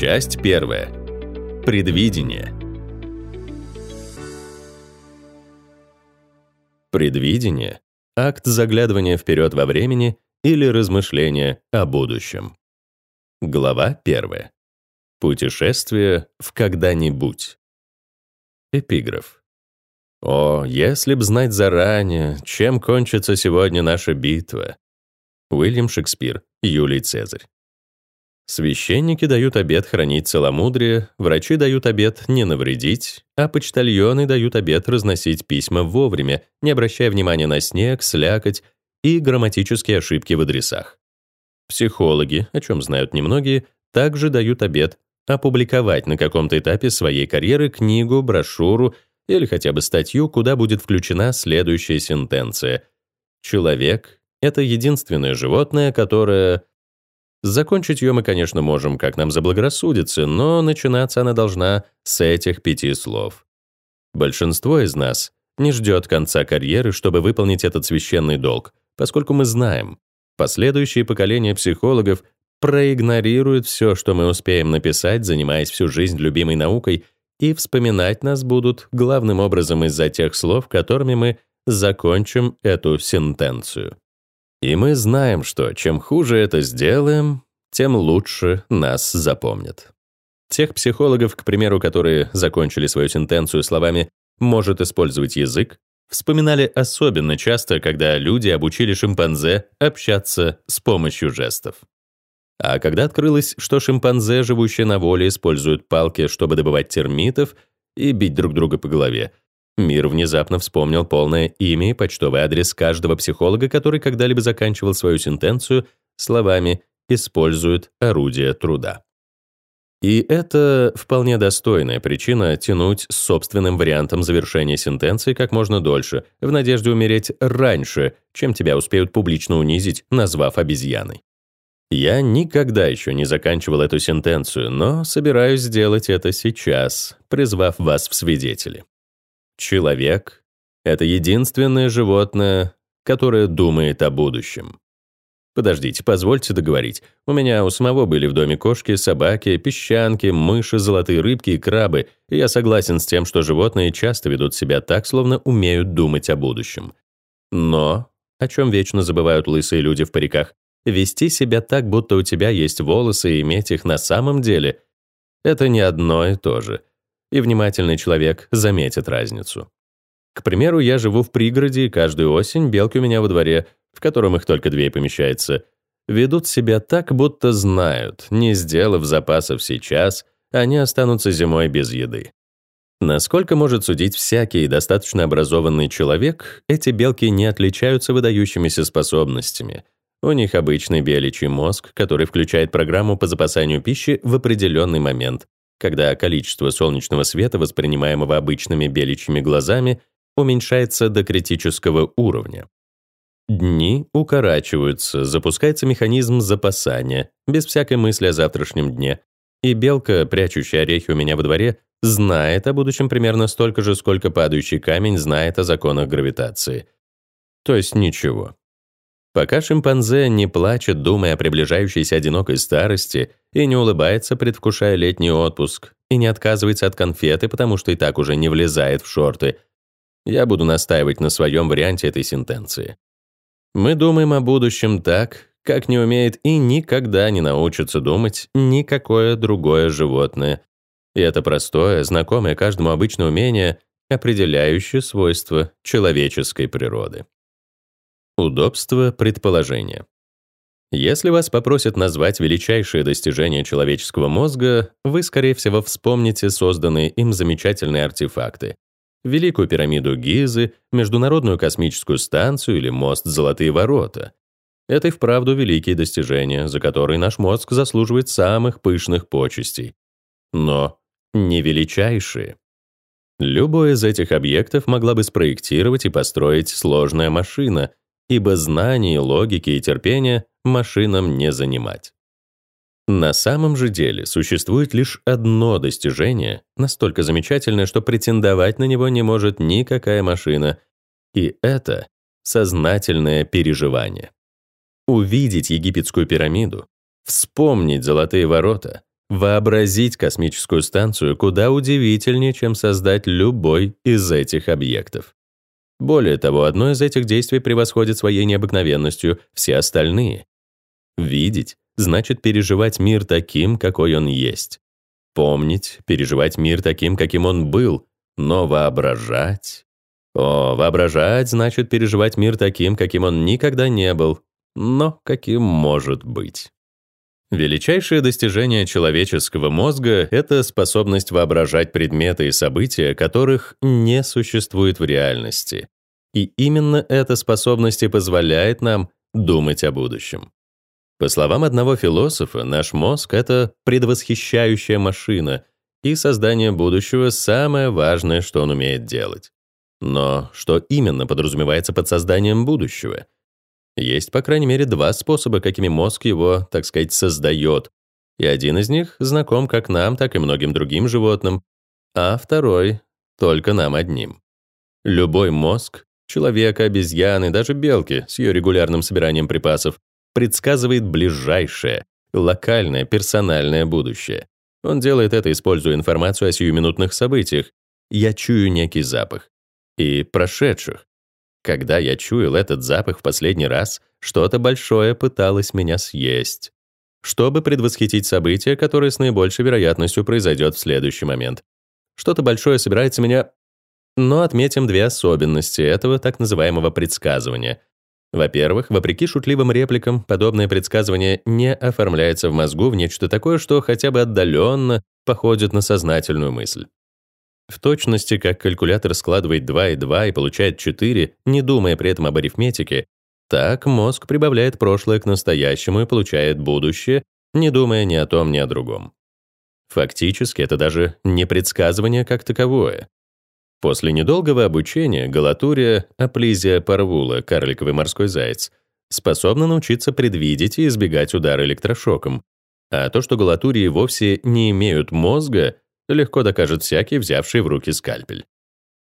Часть первая. Предвидение. Предвидение — акт заглядывания вперед во времени или размышления о будущем. Глава первая. Путешествие в когда-нибудь. Эпиграф. «О, если б знать заранее, чем кончится сегодня наша битва!» Уильям Шекспир, Юлий Цезарь. Священники дают обет хранить целомудрие, врачи дают обет не навредить, а почтальоны дают обет разносить письма вовремя, не обращая внимания на снег, слякоть и грамматические ошибки в адресах. Психологи, о чем знают немногие, также дают обет опубликовать на каком-то этапе своей карьеры книгу, брошюру или хотя бы статью, куда будет включена следующая сентенция. Человек — это единственное животное, которое Закончить ее мы, конечно, можем, как нам заблагорассудится, но начинаться она должна с этих пяти слов. Большинство из нас не ждет конца карьеры, чтобы выполнить этот священный долг, поскольку мы знаем, последующие поколения психологов проигнорируют все, что мы успеем написать, занимаясь всю жизнь любимой наукой, и вспоминать нас будут главным образом из-за тех слов, которыми мы закончим эту сентенцию. И мы знаем, что чем хуже это сделаем, тем лучше нас запомнят. Тех психологов, к примеру, которые закончили свою сентенцию словами «может использовать язык», вспоминали особенно часто, когда люди обучили шимпанзе общаться с помощью жестов. А когда открылось, что шимпанзе, живущие на воле, используют палки, чтобы добывать термитов и бить друг друга по голове, Мир внезапно вспомнил полное имя и почтовый адрес каждого психолога, который когда-либо заканчивал свою сентенцию словами «использует орудие труда». И это вполне достойная причина тянуть с собственным вариантом завершения сентенции как можно дольше, в надежде умереть раньше, чем тебя успеют публично унизить, назвав обезьяной. Я никогда еще не заканчивал эту сентенцию, но собираюсь сделать это сейчас, призвав вас в свидетели. Человек — это единственное животное, которое думает о будущем. Подождите, позвольте договорить. У меня у самого были в доме кошки, собаки, песчанки, мыши, золотые рыбки и крабы, и я согласен с тем, что животные часто ведут себя так, словно умеют думать о будущем. Но, о чем вечно забывают лысые люди в париках, вести себя так, будто у тебя есть волосы и иметь их на самом деле — это не одно и то же — и внимательный человек заметит разницу. К примеру, я живу в пригороде, и каждую осень белки у меня во дворе, в котором их только две помещается, ведут себя так, будто знают, не сделав запасов сейчас, они останутся зимой без еды. Насколько может судить всякий достаточно образованный человек, эти белки не отличаются выдающимися способностями. У них обычный беличий мозг, который включает программу по запасанию пищи в определенный момент, когда количество солнечного света, воспринимаемого обычными беличьими глазами, уменьшается до критического уровня. Дни укорачиваются, запускается механизм запасания, без всякой мысли о завтрашнем дне, и белка, прячущая орехи у меня во дворе, знает о будущем примерно столько же, сколько падающий камень знает о законах гравитации. То есть ничего. Пока шимпанзе не плачет, думая о приближающейся одинокой старости, и не улыбается, предвкушая летний отпуск, и не отказывается от конфеты, потому что и так уже не влезает в шорты, я буду настаивать на своем варианте этой сентенции. Мы думаем о будущем так, как не умеет и никогда не научится думать никакое другое животное. И это простое, знакомое каждому обычное умение, определяющее свойства человеческой природы. Удобство предположения. Если вас попросят назвать величайшие достижения человеческого мозга, вы, скорее всего, вспомните созданные им замечательные артефакты. Великую пирамиду Гизы, Международную космическую станцию или мост Золотые ворота. Это и вправду великие достижения, за которые наш мозг заслуживает самых пышных почестей. Но не величайшие. Любой из этих объектов могла бы спроектировать и построить сложная машина, ибо знаний, логики и терпения машинам не занимать. На самом же деле существует лишь одно достижение, настолько замечательное, что претендовать на него не может никакая машина, и это сознательное переживание. Увидеть египетскую пирамиду, вспомнить золотые ворота, Вообразить космическую станцию куда удивительнее, чем создать любой из этих объектов. Более того, одно из этих действий превосходит своей необыкновенностью все остальные. Видеть значит переживать мир таким, какой он есть. Помнить, переживать мир таким, каким он был, но воображать... О, воображать значит переживать мир таким, каким он никогда не был, но каким может быть. Величайшее достижение человеческого мозга — это способность воображать предметы и события, которых не существует в реальности. И именно эта способность и позволяет нам думать о будущем. По словам одного философа, наш мозг — это предвосхищающая машина, и создание будущего — самое важное, что он умеет делать. Но что именно подразумевается под созданием будущего — есть, по крайней мере, два способа, какими мозг его, так сказать, создает. И один из них знаком как нам, так и многим другим животным, а второй — только нам одним. Любой мозг — человека, обезьяны, даже белки с ее регулярным собиранием припасов — предсказывает ближайшее, локальное, персональное будущее. Он делает это, используя информацию о сиюминутных событиях. Я чую некий запах. И прошедших. Когда я чуял этот запах в последний раз, что-то большое пыталось меня съесть. Чтобы предвосхитить событие, которое с наибольшей вероятностью произойдет в следующий момент. Что-то большое собирается меня... Но отметим две особенности этого так называемого предсказывания. Во-первых, вопреки шутливым репликам, подобное предсказывание не оформляется в мозгу в нечто такое, что хотя бы отдаленно походит на сознательную мысль. В точности, как калькулятор складывает 2 и 2 и получает 4, не думая при этом об арифметике, так мозг прибавляет прошлое к настоящему и получает будущее, не думая ни о том, ни о другом. Фактически, это даже не предсказывание как таковое. После недолгого обучения галатурия, аплизия парвула, карликовый морской заяц, способна научиться предвидеть и избегать удара электрошоком. А то, что галатурии вовсе не имеют мозга, легко докажет всякий, взявший в руки скальпель.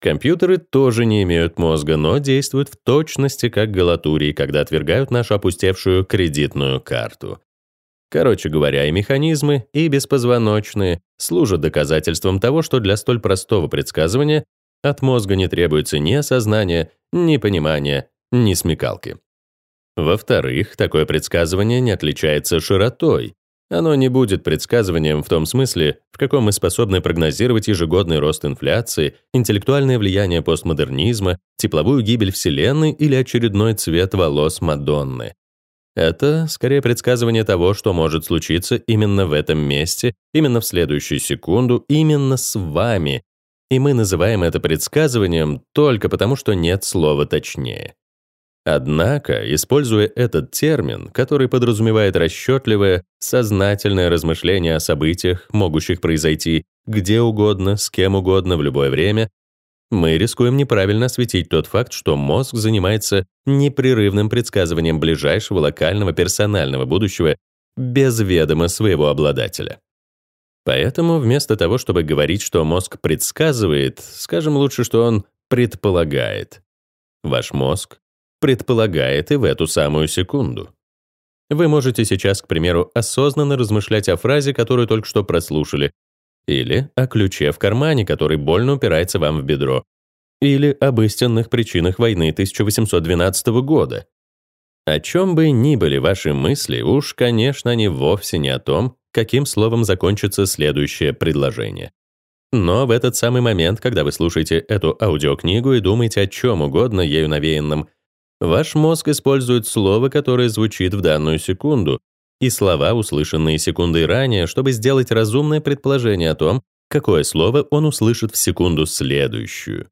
Компьютеры тоже не имеют мозга, но действуют в точности как галатурии, когда отвергают нашу опустевшую кредитную карту. Короче говоря, и механизмы, и беспозвоночные служат доказательством того, что для столь простого предсказывания от мозга не требуется ни осознания, ни понимания, ни смекалки. Во-вторых, такое предсказывание не отличается широтой, оно не будет предсказыванием в том смысле, в каком мы способны прогнозировать ежегодный рост инфляции, интеллектуальное влияние постмодернизма, тепловую гибель Вселенной или очередной цвет волос Мадонны. Это скорее предсказывание того, что может случиться именно в этом месте, именно в следующую секунду, именно с вами. И мы называем это предсказыванием только потому, что нет слова точнее. Однако, используя этот термин, который подразумевает расчетливое, сознательное размышление о событиях, могущих произойти где угодно, с кем угодно, в любое время, мы рискуем неправильно осветить тот факт, что мозг занимается непрерывным предсказыванием ближайшего локального персонального будущего без ведома своего обладателя. Поэтому вместо того, чтобы говорить, что мозг предсказывает, скажем лучше, что он предполагает. Ваш мозг предполагает и в эту самую секунду. Вы можете сейчас, к примеру, осознанно размышлять о фразе, которую только что прослушали, или о ключе в кармане, который больно упирается вам в бедро, или об истинных причинах войны 1812 года. О чем бы ни были ваши мысли, уж, конечно, они вовсе не о том, каким словом закончится следующее предложение. Но в этот самый момент, когда вы слушаете эту аудиокнигу и думаете о чем угодно ею навеянном, Ваш мозг использует слово, которое звучит в данную секунду, и слова, услышанные секундой ранее, чтобы сделать разумное предположение о том, какое слово он услышит в секунду следующую.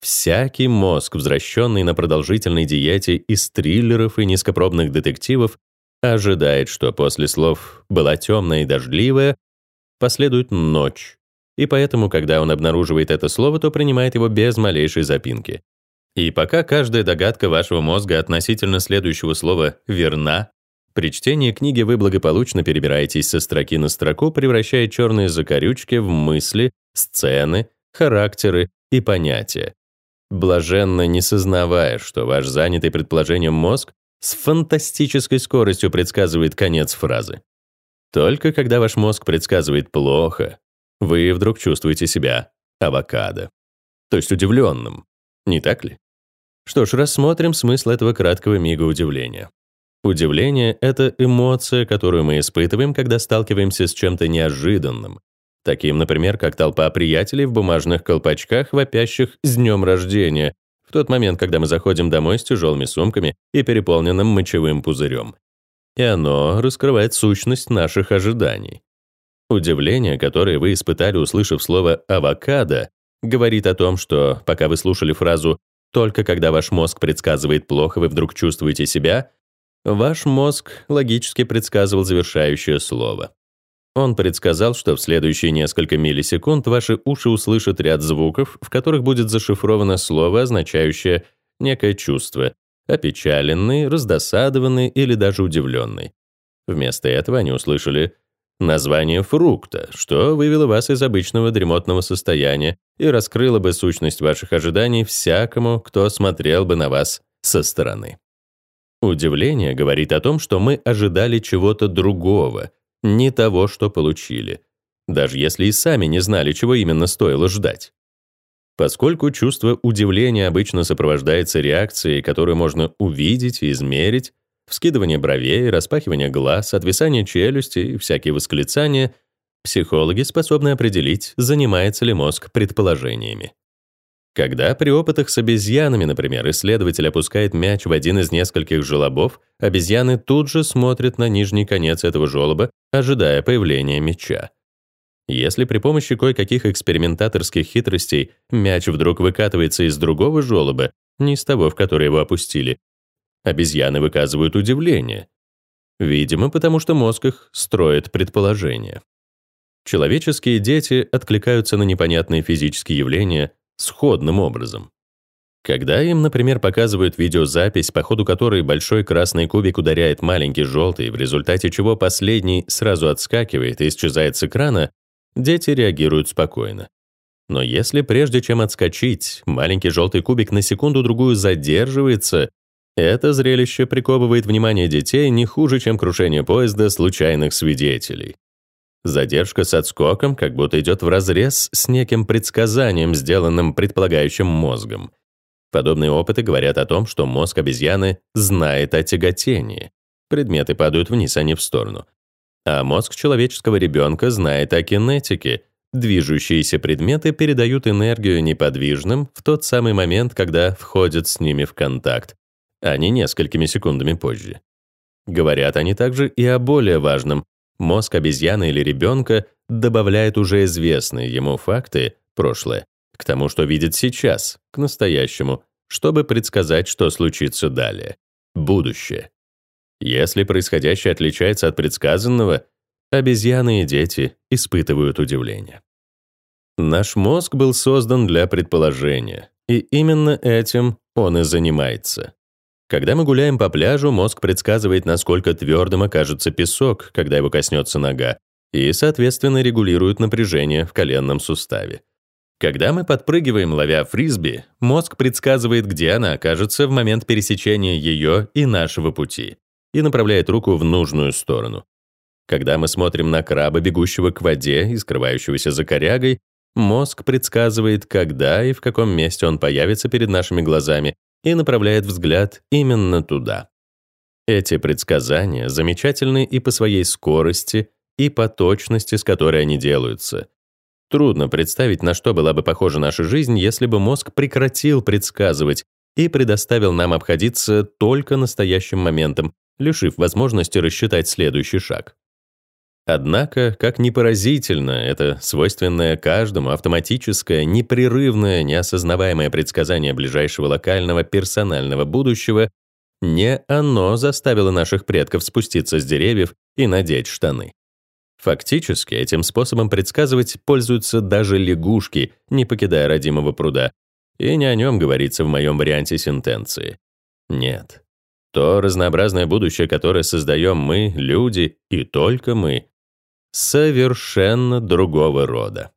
Всякий мозг, возвращенный на продолжительной диете из триллеров и низкопробных детективов, ожидает, что после слов «была темная и дождливая» последует «ночь». И поэтому, когда он обнаруживает это слово, то принимает его без малейшей запинки. И пока каждая догадка вашего мозга относительно следующего слова верна, при чтении книги вы благополучно перебираетесь со строки на строку, превращая черные закорючки в мысли, сцены, характеры и понятия. Блаженно не сознавая, что ваш занятый предположением мозг с фантастической скоростью предсказывает конец фразы. Только когда ваш мозг предсказывает плохо, вы вдруг чувствуете себя авокадо. То есть удивленным. Не так ли? Что ж, рассмотрим смысл этого краткого мига удивления. Удивление — это эмоция, которую мы испытываем, когда сталкиваемся с чем-то неожиданным. Таким, например, как толпа приятелей в бумажных колпачках, вопящих «С днем рождения!» в тот момент, когда мы заходим домой с тяжелыми сумками и переполненным мочевым пузырем. И оно раскрывает сущность наших ожиданий. Удивление, которое вы испытали, услышав слово «авокадо», говорит о том, что, пока вы слушали фразу «только когда ваш мозг предсказывает плохо, вы вдруг чувствуете себя», ваш мозг логически предсказывал завершающее слово. Он предсказал, что в следующие несколько миллисекунд ваши уши услышат ряд звуков, в которых будет зашифровано слово, означающее некое чувство, опечаленный, раздосадованный или даже удивленный. Вместо этого они услышали название фрукта, что вывело вас из обычного дремотного состояния и раскрыло бы сущность ваших ожиданий всякому, кто смотрел бы на вас со стороны. Удивление говорит о том, что мы ожидали чего-то другого, не того, что получили, даже если и сами не знали, чего именно стоило ждать. Поскольку чувство удивления обычно сопровождается реакцией, которую можно увидеть и измерить, вскидывание бровей, распахивание глаз, отвисание челюсти и всякие восклицания, психологи способны определить, занимается ли мозг предположениями. Когда при опытах с обезьянами, например, исследователь опускает мяч в один из нескольких желобов, обезьяны тут же смотрят на нижний конец этого желоба, ожидая появления мяча. Если при помощи кое-каких экспериментаторских хитростей мяч вдруг выкатывается из другого желоба, не из того, в который его опустили, Обезьяны выказывают удивление. Видимо, потому что мозг их строит предположения. Человеческие дети откликаются на непонятные физические явления сходным образом. Когда им, например, показывают видеозапись, по ходу которой большой красный кубик ударяет маленький желтый, в результате чего последний сразу отскакивает и исчезает с экрана, дети реагируют спокойно. Но если прежде чем отскочить, маленький желтый кубик на секунду-другую задерживается это зрелище приковывает внимание детей не хуже, чем крушение поезда случайных свидетелей. Задержка с отскоком как будто идет вразрез с неким предсказанием, сделанным предполагающим мозгом. Подобные опыты говорят о том, что мозг обезьяны знает о тяготении. Предметы падают вниз, а не в сторону. А мозг человеческого ребенка знает о кинетике. Движущиеся предметы передают энергию неподвижным в тот самый момент, когда входят с ними в контакт, а не несколькими секундами позже. Говорят они также и о более важном. Мозг обезьяны или ребенка добавляет уже известные ему факты, прошлое, к тому, что видит сейчас, к настоящему, чтобы предсказать, что случится далее, будущее. Если происходящее отличается от предсказанного, обезьяны и дети испытывают удивление. Наш мозг был создан для предположения, и именно этим он и занимается. Когда мы гуляем по пляжу, мозг предсказывает, насколько твердым окажется песок, когда его коснется нога, и, соответственно, регулирует напряжение в коленном суставе. Когда мы подпрыгиваем, ловя фрисби, мозг предсказывает, где она окажется в момент пересечения ее и нашего пути, и направляет руку в нужную сторону. Когда мы смотрим на краба, бегущего к воде и скрывающегося за корягой, мозг предсказывает, когда и в каком месте он появится перед нашими глазами и направляет взгляд именно туда. Эти предсказания замечательны и по своей скорости, и по точности, с которой они делаются. Трудно представить, на что была бы похожа наша жизнь, если бы мозг прекратил предсказывать и предоставил нам обходиться только настоящим моментом, лишив возможности рассчитать следующий шаг. Однако, как ни поразительно, это свойственное каждому автоматическое, непрерывное, неосознаваемое предсказание ближайшего локального персонального будущего, не оно заставило наших предков спуститься с деревьев и надеть штаны. Фактически, этим способом предсказывать пользуются даже лягушки, не покидая родимого пруда, и не о нем говорится в моем варианте сентенции. Нет. То разнообразное будущее, которое создаем мы, люди, и только мы, совершенно другого рода.